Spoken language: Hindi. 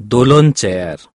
दोलन चेयर।